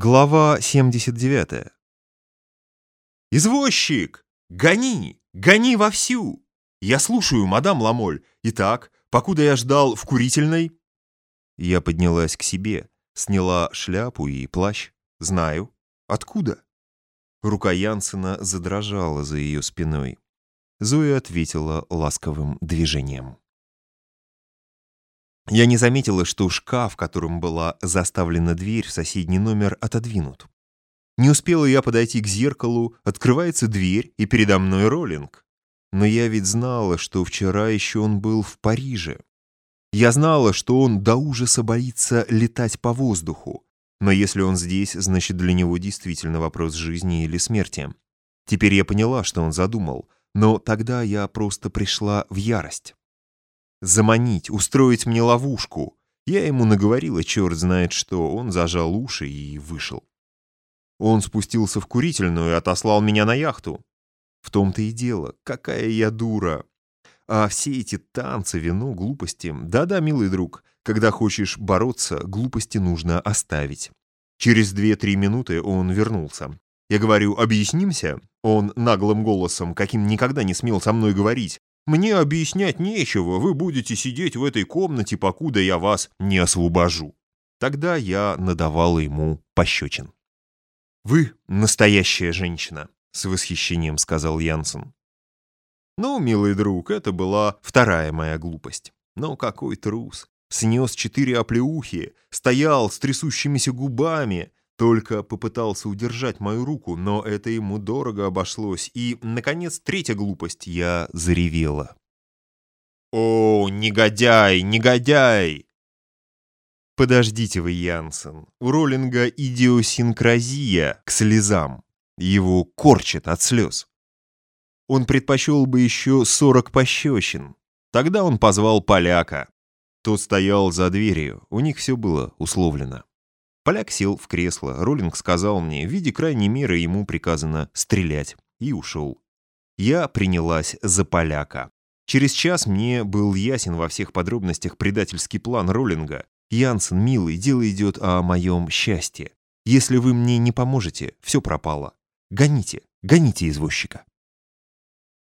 Глава 79 «Извозчик! Гони! Гони вовсю! Я слушаю, мадам Ламоль. Итак, покуда я ждал в курительной...» Я поднялась к себе, сняла шляпу и плащ. Знаю. Откуда? Рука Янсена задрожала за ее спиной. Зоя ответила ласковым движением. Я не заметила, что шкаф, которым была заставлена дверь в соседний номер, отодвинут. Не успела я подойти к зеркалу, открывается дверь, и передо мной Роллинг. Но я ведь знала, что вчера еще он был в Париже. Я знала, что он до ужаса боится летать по воздуху. Но если он здесь, значит для него действительно вопрос жизни или смерти. Теперь я поняла, что он задумал, но тогда я просто пришла в ярость заманить, устроить мне ловушку. Я ему наговорила, черт знает что, он зажал уши и вышел. Он спустился в курительную и отослал меня на яхту. В том-то и дело, какая я дура. А все эти танцы, вино, глупости... Да-да, милый друг, когда хочешь бороться, глупости нужно оставить. Через две-три минуты он вернулся. Я говорю, объяснимся? Он наглым голосом, каким никогда не смел со мной говорить, мне объяснять нечего, вы будете сидеть в этой комнате, покуда я вас не освобожу. Тогда я надавала ему пощечин. «Вы настоящая женщина», — с восхищением сказал Янсен. Ну, милый друг, это была вторая моя глупость. Но какой трус. Снес четыре оплеухи, стоял с трясущимися губами, только попытался удержать мою руку, но это ему дорого обошлось. И, наконец, третья глупость. Я заревела. «О, негодяй, негодяй!» Подождите вы, Янсен. У Роллинга идиосинкразия к слезам. Его корчит от слез. Он предпочел бы еще сорок пощечин. Тогда он позвал поляка. Тот стоял за дверью, у них все было условлено. Поляк сел в кресло. Роллинг сказал мне, в виде крайней меры ему приказано стрелять, и ушел. Я принялась за поляка. Через час мне был ясен во всех подробностях предательский план Роллинга. «Янсен, милый, дело идет о моем счастье. Если вы мне не поможете, все пропало. Гоните, гоните извозчика».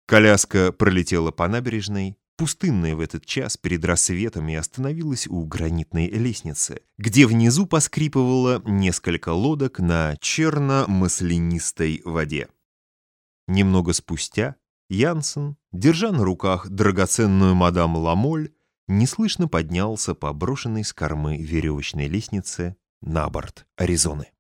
Коляска пролетела по набережной, пустынная в этот час перед рассветом и остановилась у гранитной лестницы, где внизу поскрипывало несколько лодок на черно-маслянистой воде. Немного спустя Янсен, держа на руках драгоценную мадам Ламоль, неслышно поднялся по брошенной с кормы веревочной лестнице на борт Аризоны.